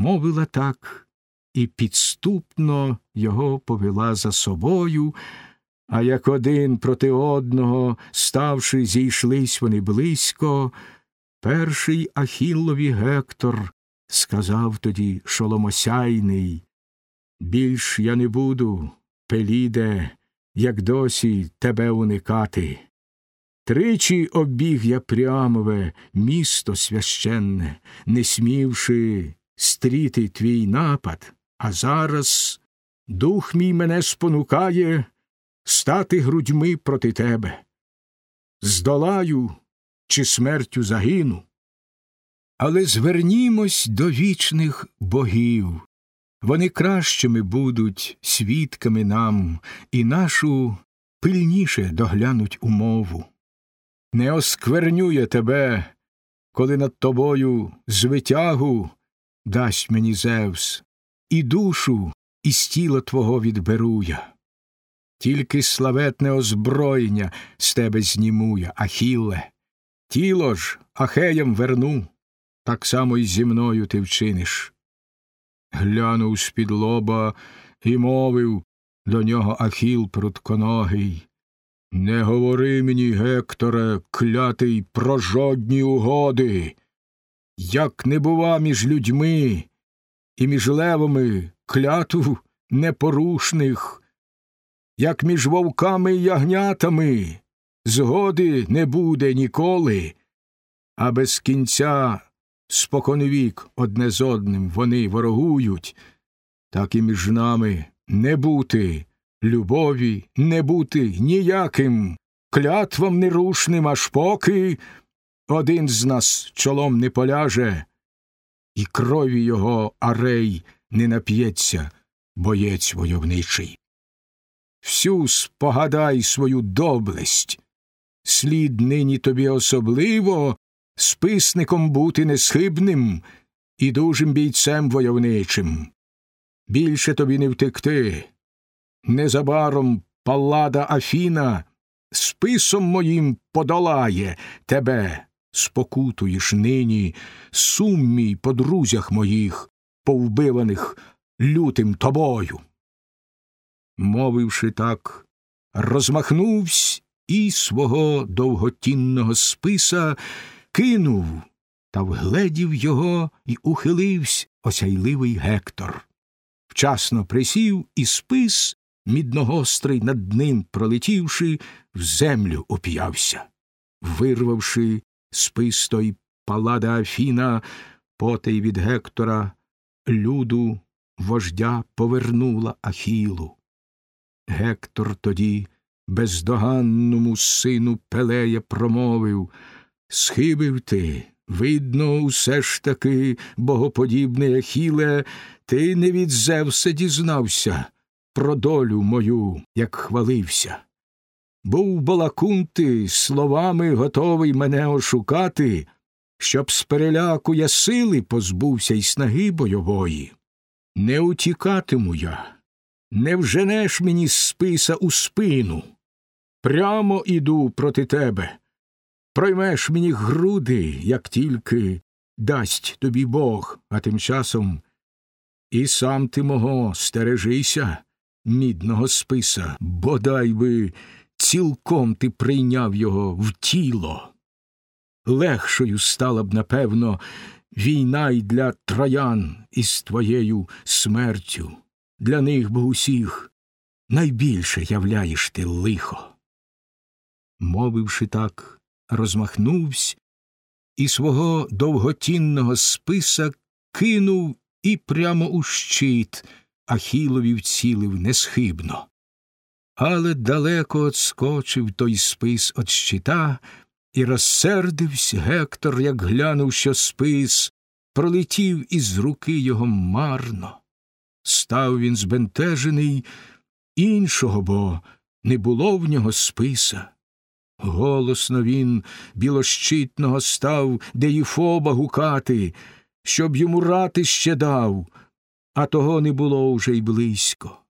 Мовила так і підступно його повела за собою, а як один проти одного, ставши, зійшлись вони близько, перший Ахіллові Гектор сказав тоді шоломосяйний Більш я не буду, Пеліде, як досі тебе уникати. Тричі обіг я прямове місто священне, не смівши стріти твій напад, а зараз дух мій мене спонукає стати грудьми проти тебе. Здолаю чи смертю загину. Але звернімось до вічних богів. Вони кращими будуть свідками нам і нашу пильніше доглянуть умову. Не осквернює тебе, коли над тобою звитягу дасть мені Зевс, і душу із тіла твого відберу я. Тільки славетне озброєння з тебе знімує, Ахілле. Тіло ж ахеям верну, так само й зі мною ти вчиниш. Глянув з-під лоба і мовив до нього Ахіл прутконогий. Не говори мені, Гекторе, клятий, про жодні угоди. Як не бува між людьми і між левами клятв непорушних, як між вовками й ягнятами згоди не буде ніколи, а без кінця споконвік одне з одним вони ворогують, так і між нами не бути любові, не бути ніяким клятвам нерушним, аж поки один з нас чолом не поляже, і крові його арей не нап'ється, боєць войовничий. Всю спогадай свою доблесть, слід нині тобі особливо списником бути несхибним і дужим бійцем войовничим. Більше тобі не втекти. Незабаром паллада Афіна списом моїм подолає тебе, спокутуєш нині, сум мій по друзях моїх, повбиваних лютим тобою. Мовивши так, розмахнувсь і свого довготінного списа кинув та вгледів його і ухиливсь осяйливий Гектор. Вчасно присів і спис, мідногострий над ним пролетівши, в землю оп'явся. Вирвавши спис той палада Афіна, потей від Гектора, люду вождя повернула Ахілу. Гектор тоді бездоганному сину Пелея промовив Схибив ти, видно, усе ж таки, богоподібний Ахіле, ти не від Зевса дізнався про долю мою, як хвалився. Був балакунти словами готовий мене ошукати, щоб з переляку я сили позбувся й снаги бойової. Не утікатиму я, не вженеш мені списа у спину. Прямо іду проти тебе. Проймеш мені груди, як тільки дасть тобі Бог, а тим часом і сам ти мого стережися, мідного списа, бодай би цілком ти прийняв його в тіло. Легшою стала б, напевно, війна й для троян із твоєю смертю. Для них бо усіх найбільше являєш ти лихо. Мовивши так, розмахнувсь і свого довготінного списа кинув і прямо у щит Ахілові вцілив несхибно. Але далеко отскочив той спис от щита, і розсердився Гектор, як глянув, що спис, пролетів із руки його марно. Став він збентежений іншого, бо не було в нього списа. Голосно він білощитного став, де Єфоба гукати, щоб йому рати ще дав, а того не було вже й близько.